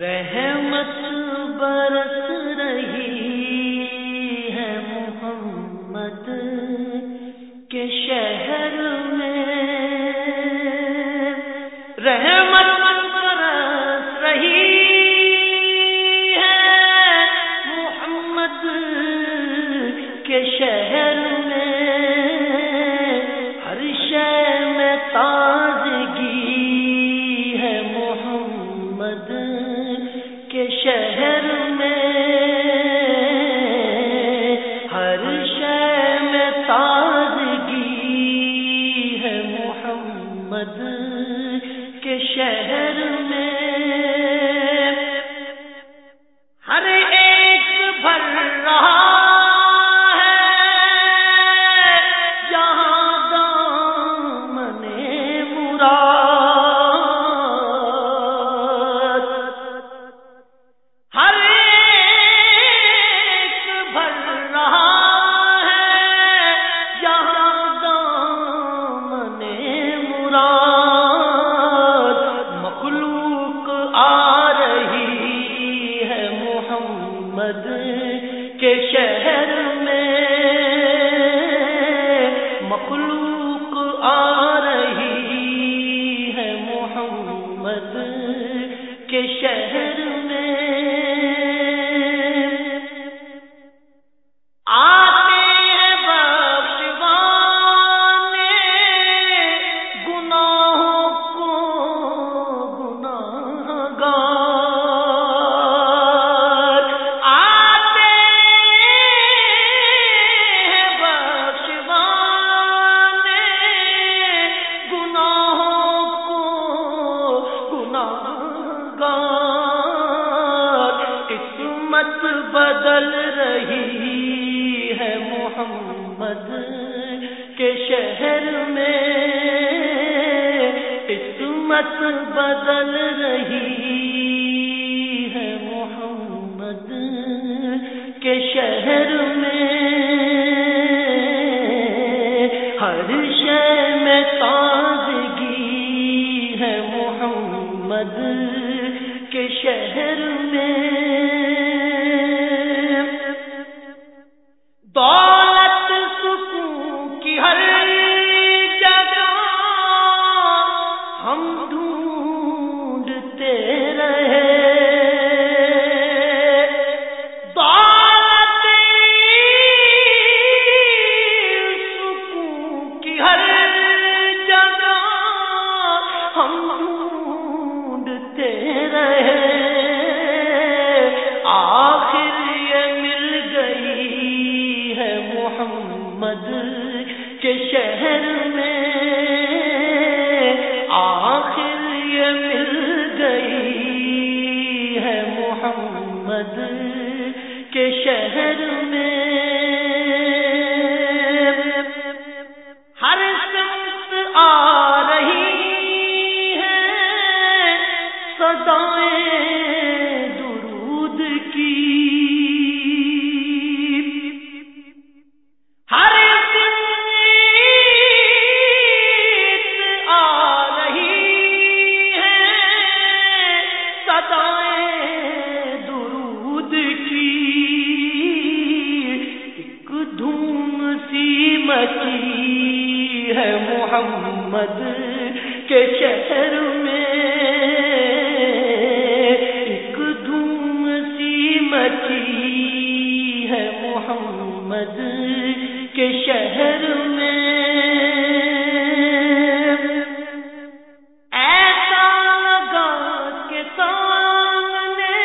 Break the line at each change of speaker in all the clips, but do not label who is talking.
رحمت برس رہی ہے محمد کے شہر میں۔ رحمت بدل رہی ہے محمد کے شہر میں۔ قسمت بدل رہی ہے محمد کے شہر میں۔ ہر شہر میں تازگی ہے محمد کے شہر میں۔ محمد کے شہر میں آخر یہ مل گئی ہے محمد کے شہر میں ہے محمد کے شہر میں۔ ایک دھوم سی مچی ہے محمد کے شہر میں۔ ایسا لگا کے سامنے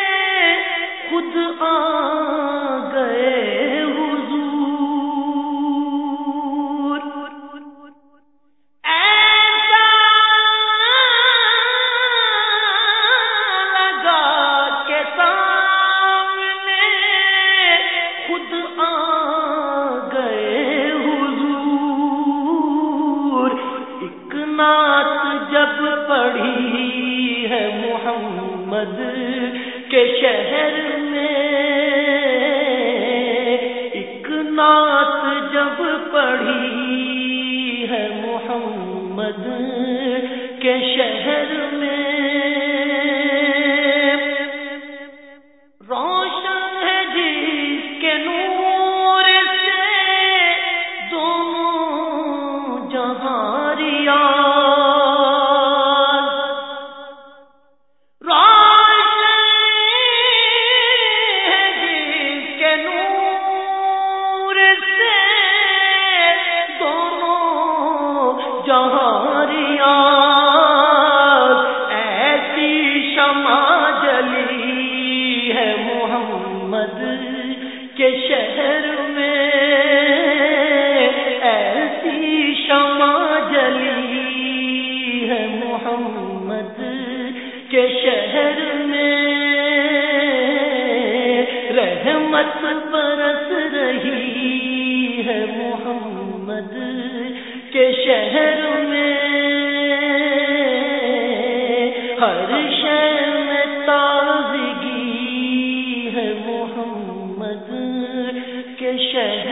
خود آ نعت جب پڑھی ہے محمد کے شہر میں، ایک نعت جب پڑھی ہے محمد کے شہر میں ہے محمد کے شہر میں ہر شہر میں تازگی ہے محمد کے شہر